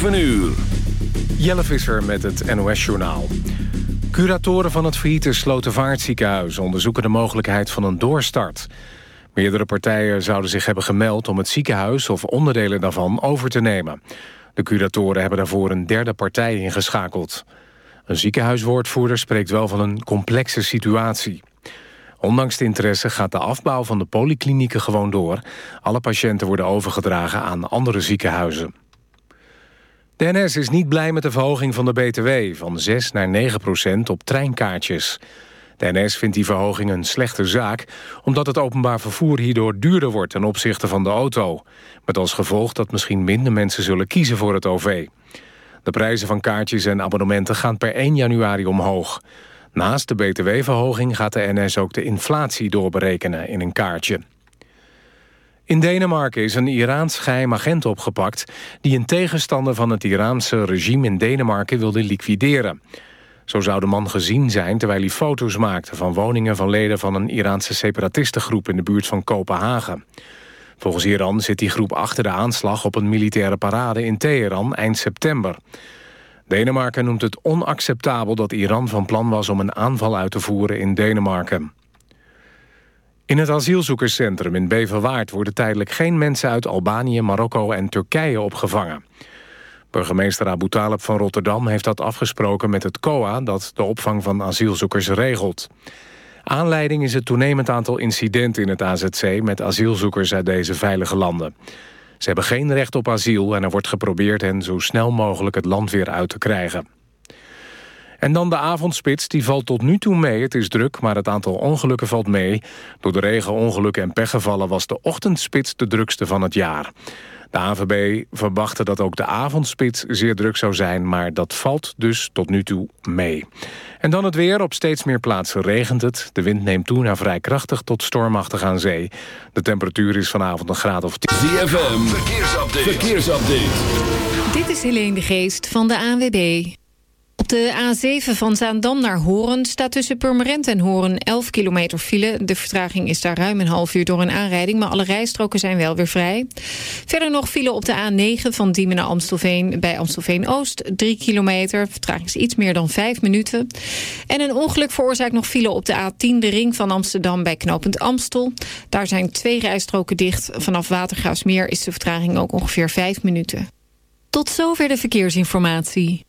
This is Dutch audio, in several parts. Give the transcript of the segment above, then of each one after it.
7 uur. Jelle Visser met het NOS-journaal. Curatoren van het failliete Slotervaartziekenhuis... onderzoeken de mogelijkheid van een doorstart. Meerdere partijen zouden zich hebben gemeld... om het ziekenhuis of onderdelen daarvan over te nemen. De curatoren hebben daarvoor een derde partij ingeschakeld. Een ziekenhuiswoordvoerder spreekt wel van een complexe situatie. Ondanks de interesse gaat de afbouw van de polyklinieken gewoon door. Alle patiënten worden overgedragen aan andere ziekenhuizen. De NS is niet blij met de verhoging van de BTW... van 6 naar 9 procent op treinkaartjes. De NS vindt die verhoging een slechte zaak... omdat het openbaar vervoer hierdoor duurder wordt ten opzichte van de auto. Met als gevolg dat misschien minder mensen zullen kiezen voor het OV. De prijzen van kaartjes en abonnementen gaan per 1 januari omhoog. Naast de btw-verhoging gaat de NS ook de inflatie doorberekenen in een kaartje. In Denemarken is een Iraans geheim agent opgepakt... die een tegenstander van het Iraanse regime in Denemarken wilde liquideren. Zo zou de man gezien zijn terwijl hij foto's maakte... van woningen van leden van een Iraanse separatistengroep... in de buurt van Kopenhagen. Volgens Iran zit die groep achter de aanslag op een militaire parade in Teheran eind september. Denemarken noemt het onacceptabel dat Iran van plan was om een aanval uit te voeren in Denemarken. In het asielzoekerscentrum in Beverwaard worden tijdelijk geen mensen uit Albanië, Marokko en Turkije opgevangen. Burgemeester Abu Talib van Rotterdam heeft dat afgesproken met het COA dat de opvang van asielzoekers regelt. Aanleiding is het toenemend aantal incidenten in het AZC met asielzoekers uit deze veilige landen. Ze hebben geen recht op asiel en er wordt geprobeerd hen zo snel mogelijk het land weer uit te krijgen. En dan de avondspits, die valt tot nu toe mee. Het is druk, maar het aantal ongelukken valt mee. Door de regen, ongelukken en pechgevallen was de ochtendspits de drukste van het jaar. De AVB verwachtte dat ook de avondspits zeer druk zou zijn... maar dat valt dus tot nu toe mee. En dan het weer. Op steeds meer plaatsen regent het. De wind neemt toe naar vrij krachtig tot stormachtig aan zee. De temperatuur is vanavond een graad of 10. ZFM, verkeersupdate. verkeersupdate. Dit is Helene de Geest van de ANWB. Op de A7 van Zaandam naar Horen staat tussen Purmerend en Horen 11 kilometer file. De vertraging is daar ruim een half uur door een aanrijding... maar alle rijstroken zijn wel weer vrij. Verder nog file op de A9 van Diemen naar Amstelveen... bij Amstelveen-Oost, 3 kilometer. Vertraging is iets meer dan 5 minuten. En een ongeluk veroorzaakt nog file op de A10... de ring van Amsterdam bij knooppunt Amstel. Daar zijn twee rijstroken dicht. Vanaf Watergraafsmeer is de vertraging ook ongeveer 5 minuten. Tot zover de verkeersinformatie.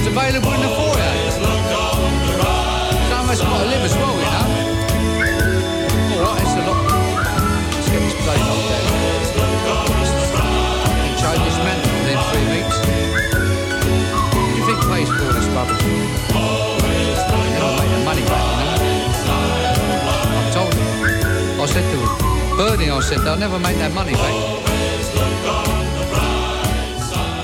record's available in the foyer. Us got to live as well, you know. All right, it's a lot. Let's get this place off there. And this man within three weeks. What do you think pays for this rubbish? Never make the money back. I told him. I said to him, Bernie, I said, they'll never make that money back.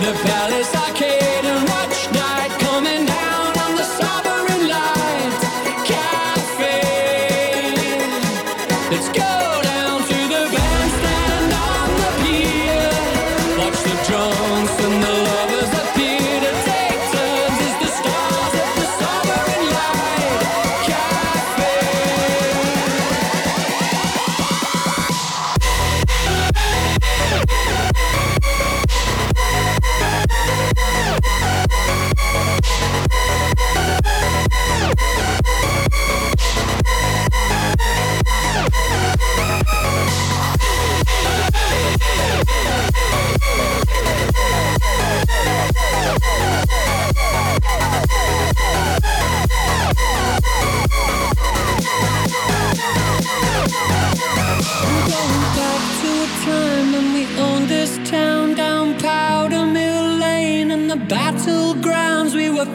the best.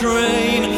train.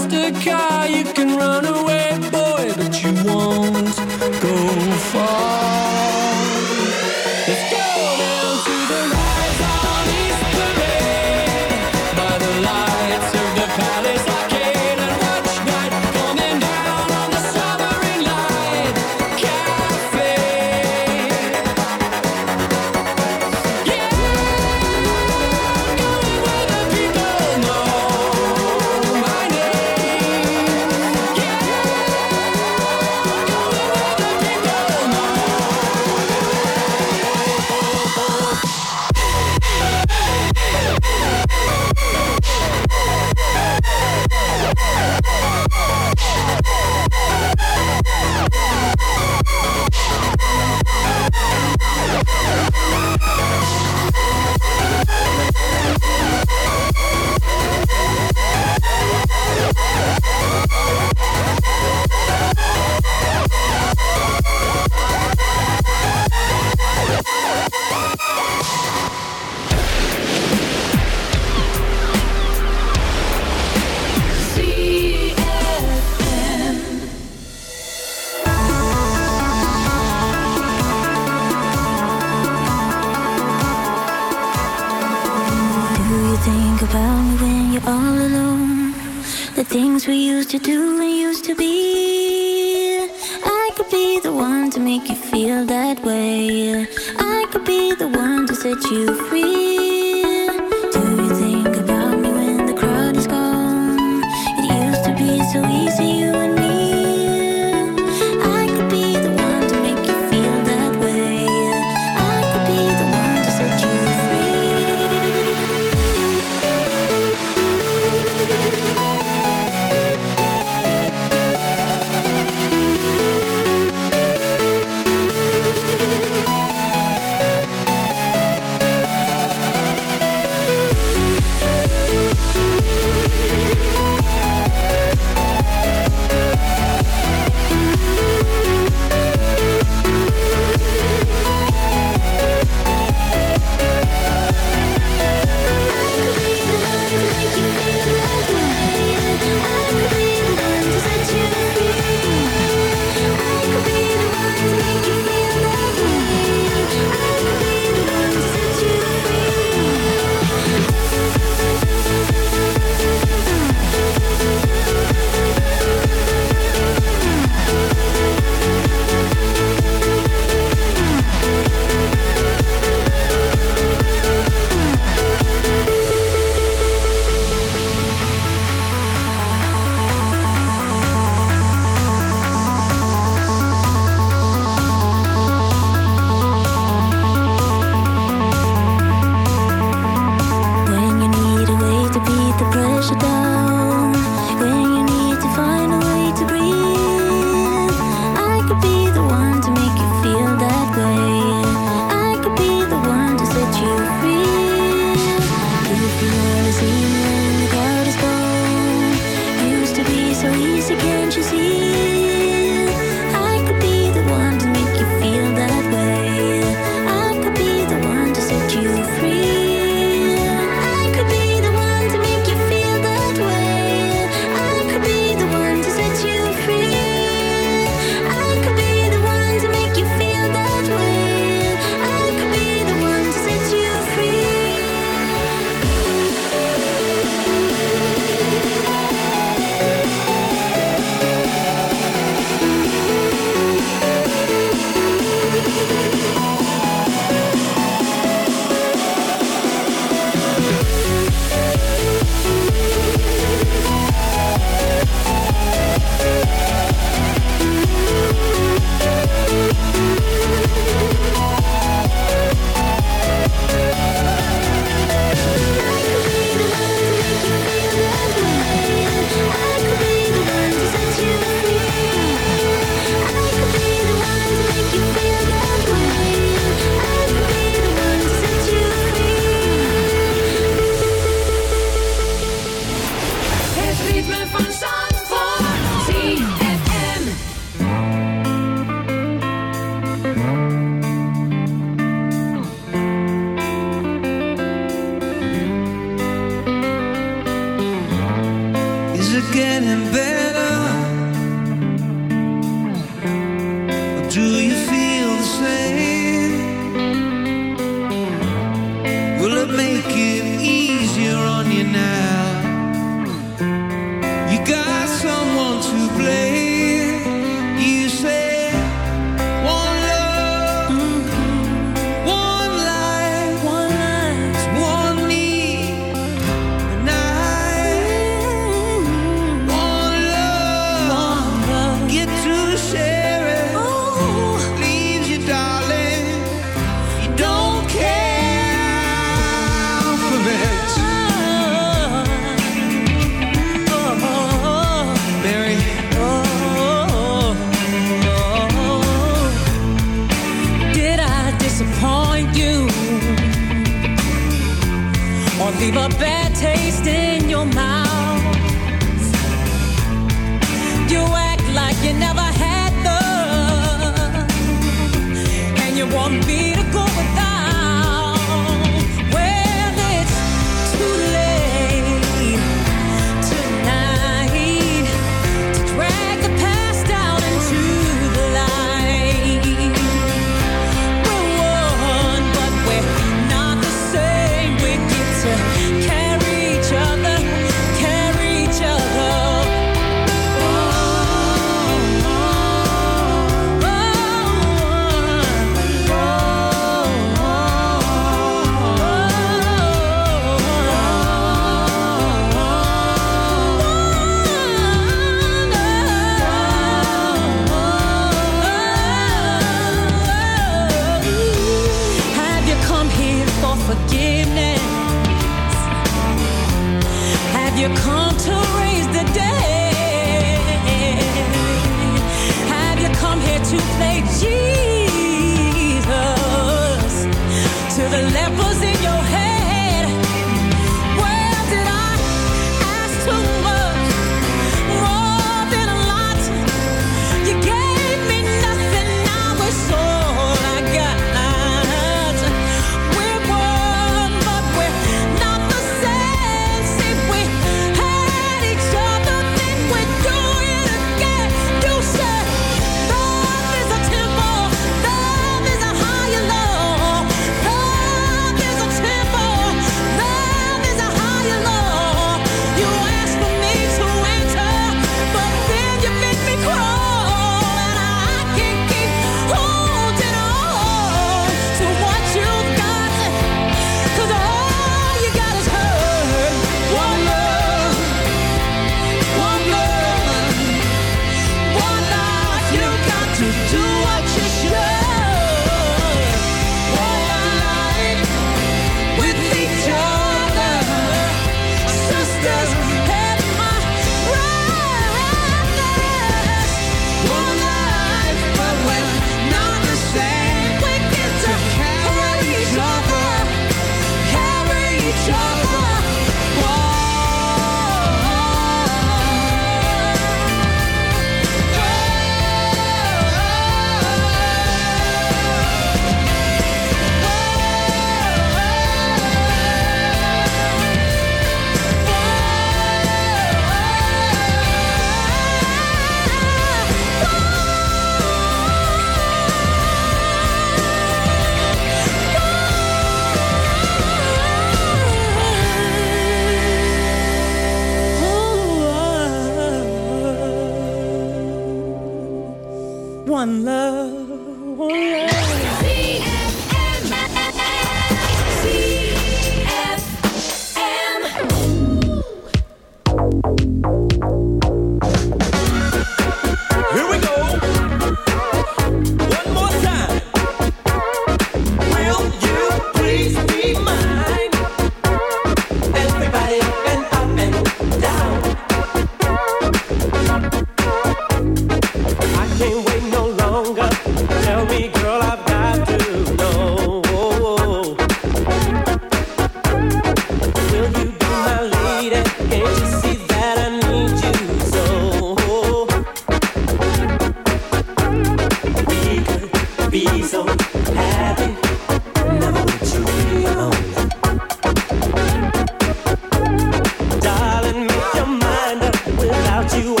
without you.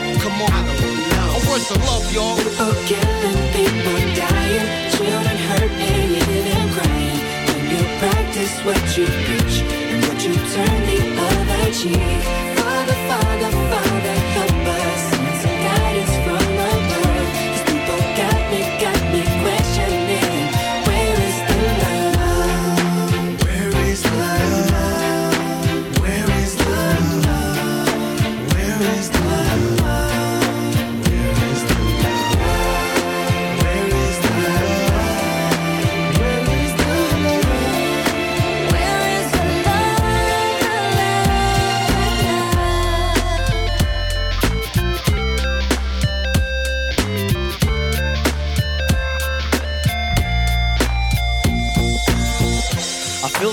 Come on. I don't know. Where's the love, y'all? People killing, people dying, children hurt and you hear crying. When you practice what you preach and what you turn the other cheek. Father, Father, Father,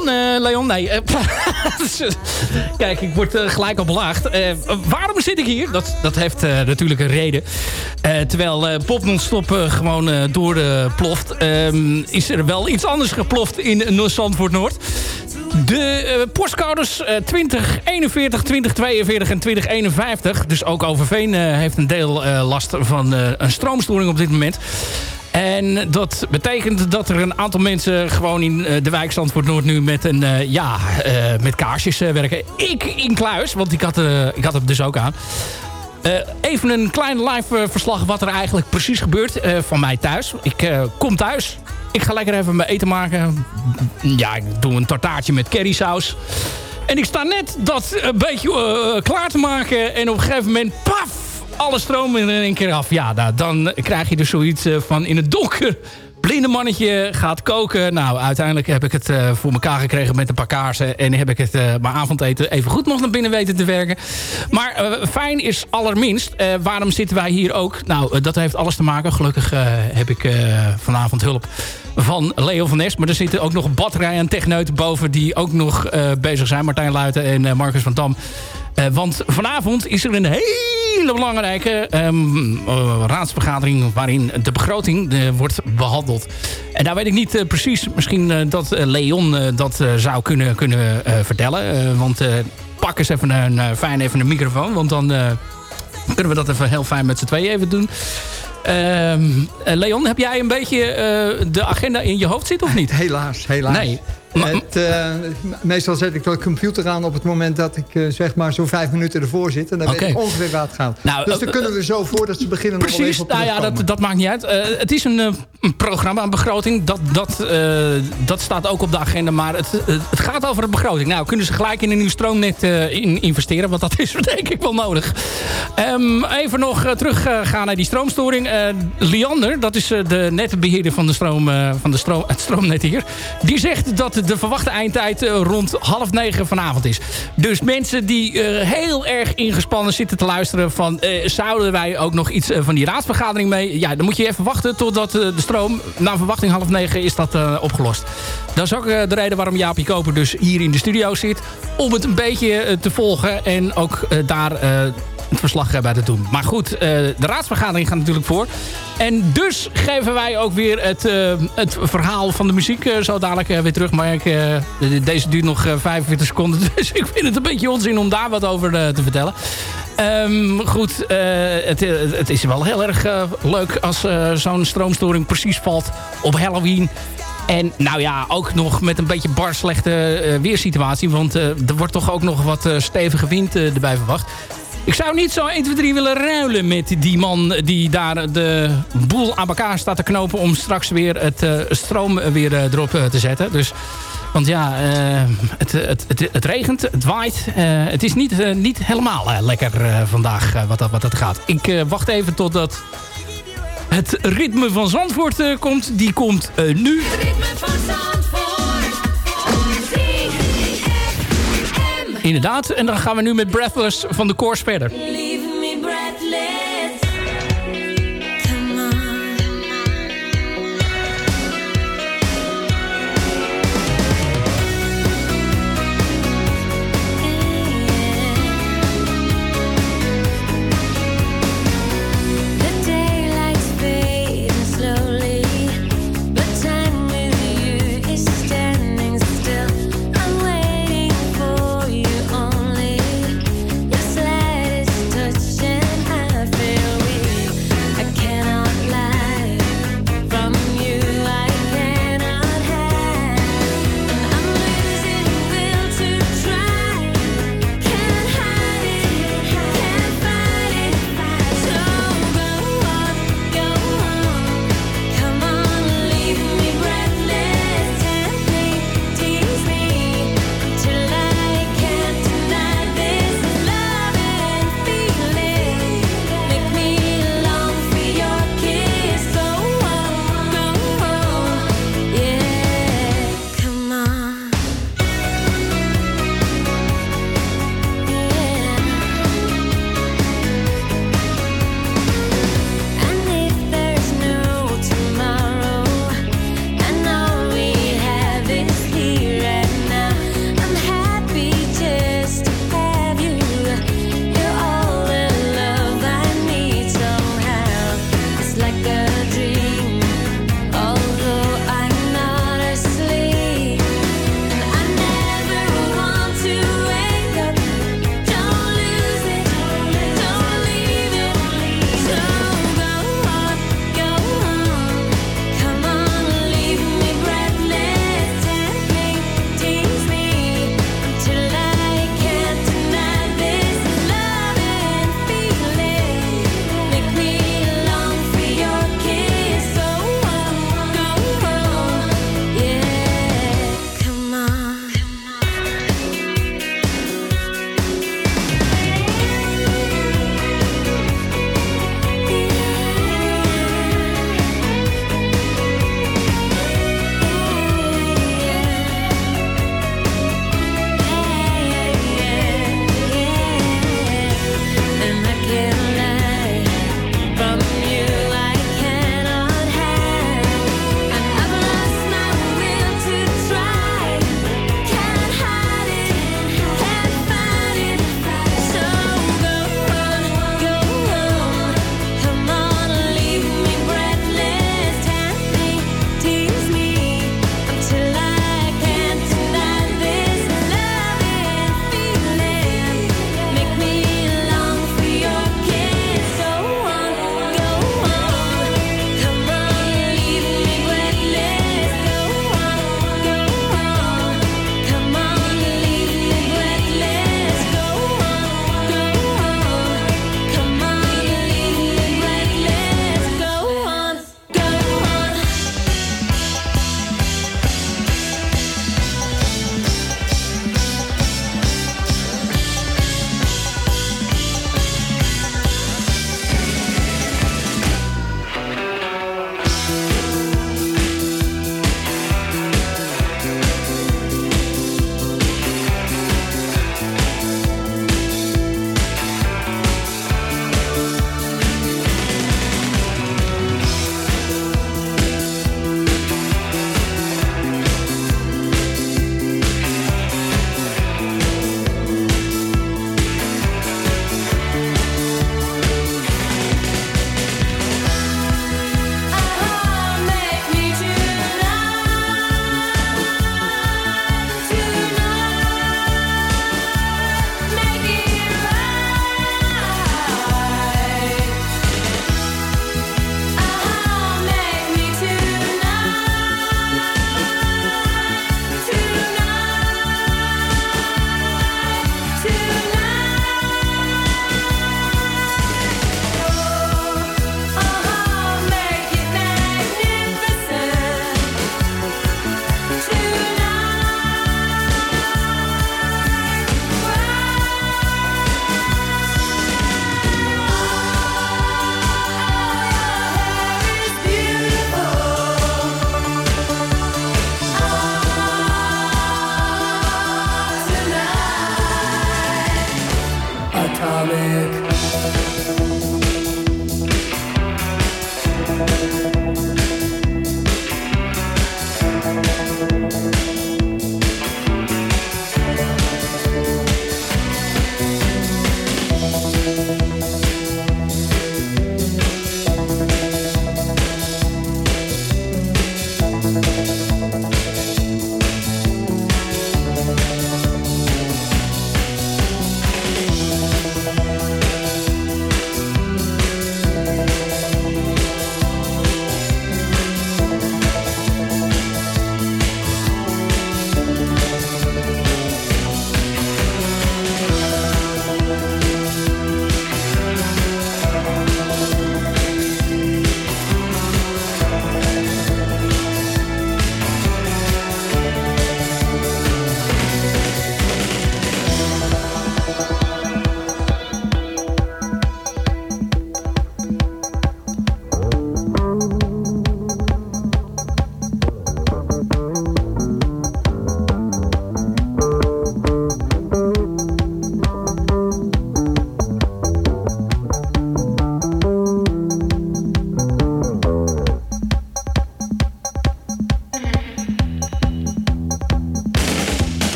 Eh, Leon? Nee. eh, Kijk, ik word eh, gelijk al belaagd. Waarom zit ik hier? Dat, dat heeft natuurlijk een reden. Terwijl Pop non-stop gewoon eh, door eh, ploft... ehm, is er wel iets anders geploft in uh, Zandvoort Noord. De eh, postcodes eh, 2041, 2042 en 2051... dus ook Overveen eh, heeft een deel last van een stroomstoring op dit moment... En dat betekent dat er een aantal mensen gewoon in eh, de wijk Zandvoort Noord nu met, een, eh, ja, eh, met kaarsjes werken. Ik in kluis, want ik had, ik had het dus ook aan. Even een klein live verslag wat er eigenlijk precies gebeurt van mij thuis. Ik kom thuis. Ik ga lekker even mijn eten maken. Ja, ik doe een tartaartje met currysaus. En ik sta net dat een beetje klaar te maken. En op een gegeven moment, paf, alle stroom in één keer af. Ja, nou, dan krijg je dus zoiets eh, van in het donker blinde mannetje gaat koken. Nou, uiteindelijk heb ik het uh, voor elkaar gekregen met een paar kaarsen. En heb ik het uh, mijn avondeten even goed nog naar binnen weten te werken. Maar fijn is allerminst. waarom zitten wij hier ook? Nou, dat heeft alles te maken. Gelukkig heb ik vanavond hulp van Leo van Nes. Maar er zitten ook nog een batterij en techneuten boven... die ook nog bezig zijn. Martijn Luiten en Marcus van Dam. Uh, want vanavond is er een hele belangrijke um, uh, raadsvergadering... waarin de begroting uh, wordt behandeld. En daar weet ik niet precies. Misschien dat Leon dat zou kunnen, kunnen vertellen. want pak eens even een, fijn even een microfoon. Want dan kunnen we dat even heel fijn met z'n tweeën even doen. Ehm, Leon, heb jij een beetje de agenda in je hoofd zitten of niet? Helaas, helaas. Nee. Het, uh, meestal zet ik de computer aan op het moment dat ik uh, zeg maar zo'n vijf minuten ervoor zit. En dan okay. weet ik ongeveer waar het gaat. Nou, dus dan uh, kunnen we zo voordat ze beginnen precies, nog even op nou ja, dat, dat, maakt niet uit. het is een, een, programma, een begroting. Dat, dat, dat staat ook op de agenda. Maar het, het gaat over de begroting. Nou, kunnen ze gelijk in een nieuw stroomnet in investeren. Want dat is denk ik wel nodig. Um, even nog terug gaan naar die stroomstoring. Liander, dat is de netbeheerder van, de stroom, van de stroom, het stroomnet hier. Die zegt dat de verwachte eindtijd uh, rond half negen vanavond is. Dus mensen die uh, heel erg ingespannen zitten te luisteren van... Uh, zouden wij ook nog iets van die raadsvergadering mee? Ja, dan moet je even wachten totdat de stroom... na verwachting half negen is dat opgelost. Dat is ook de reden waarom Jaapie Koper dus hier in de studio zit. Om het een beetje te volgen en ook daar het verslag bij te doen. Maar goed, de raadsvergadering gaat natuurlijk voor. En dus geven wij ook weer het, uh, het verhaal van de muziek uh, zo dadelijk uh, weer terug. Maar ik, deze duurt nog 45 seconden. Dus ik vind het een beetje onzin om daar wat over te vertellen. Um, goed, het, het, is wel heel erg leuk als zo'n stroomstoring precies valt op Halloween. En nou ja, ook nog met een beetje bar slechte weersituatie. Want er wordt toch ook nog wat stevige wind erbij verwacht. Ik zou niet zo 1, 2, 3 willen ruilen met die man die daar de boel aan elkaar staat te knopen... om straks weer het uh, stroom weer uh, erop uh, te zetten. Dus, want ja, het, het, het, het, regent, het waait. het is niet, niet helemaal lekker vandaag wat, dat, wat dat gaat. Ik wacht even totdat het ritme van Zandvoort komt. Die komt nu. Het ritme van Zandvoort. Inderdaad. En dan gaan we nu met Breathless van de Course verder.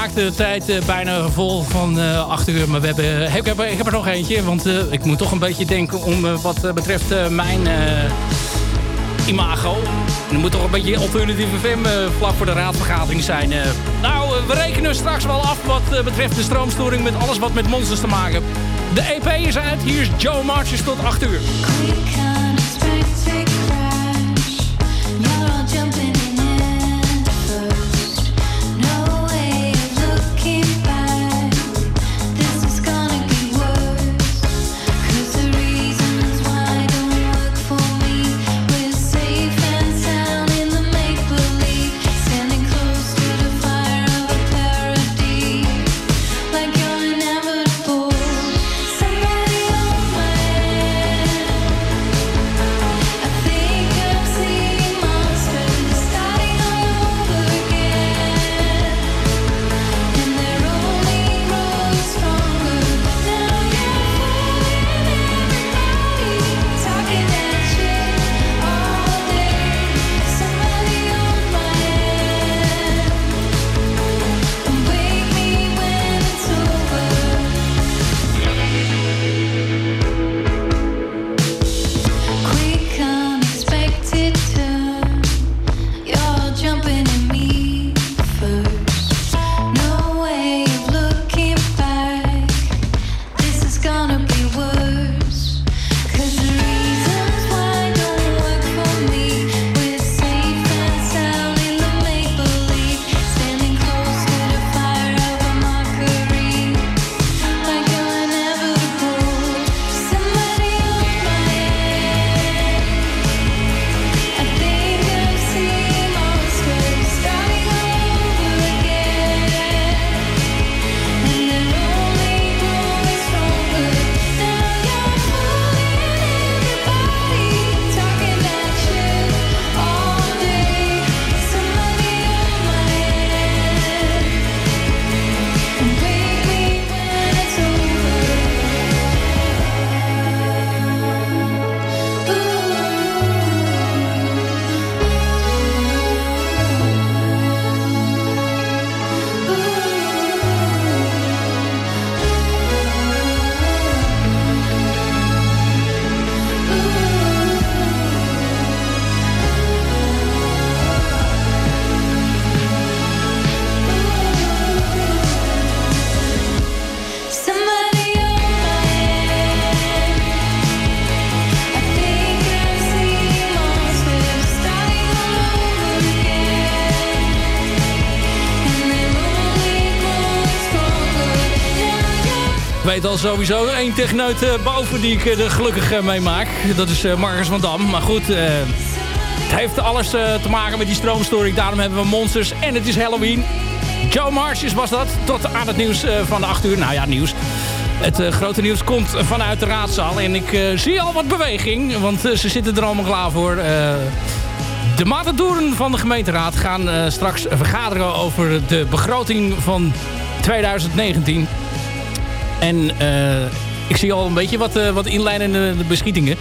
Blondie maakt de tijd eh, bijna vol van eh 8 uur. Maar we hebben, ik, heb, ik heb er nog eentje. Want eh, ik moet toch een beetje denken om eh, wat eh, betreft eh, mijn eh, imago. En er moet toch een beetje alternatieve FM eh, vlak voor de raadsvergadering zijn. eh. nou, eh, we rekenen straks wel af wat eh, betreft de stroomstoring... met alles wat met monsters te maken heeft. De EP is uit. Hier is Joe Marches tot 8 uur. Al sowieso één techneut eh, boven die ik er gelukkig eh, mee maak. Dat is eh, Marcus van Dam. Maar goed, het heeft alles te maken met die stroomstoring. Daarom hebben we monsters en het is Halloween. Joe Marches was dat. Tot aan het nieuws van de 8 uur. Nou ja, nieuws. Het grote nieuws komt vanuit de raadzaal. En ik zie al wat beweging. Want ze zitten er allemaal klaar voor. De matadoren van de gemeenteraad gaan straks vergaderen over de begroting van 2019. En ik zie al een beetje wat, wat inleidende beschietingen.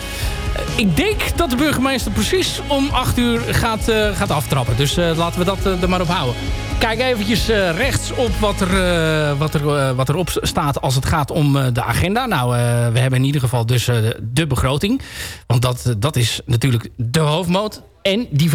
ik denk dat de burgemeester precies om 8 uur gaat, gaat aftrappen. Dus laten we dat er maar op houden. Kijk eventjes rechts op wat er, wat, er, wat erop staat als het gaat om de agenda. Nou, we hebben in ieder geval dus de begroting. Want dat, dat is natuurlijk de hoofdmoot. En die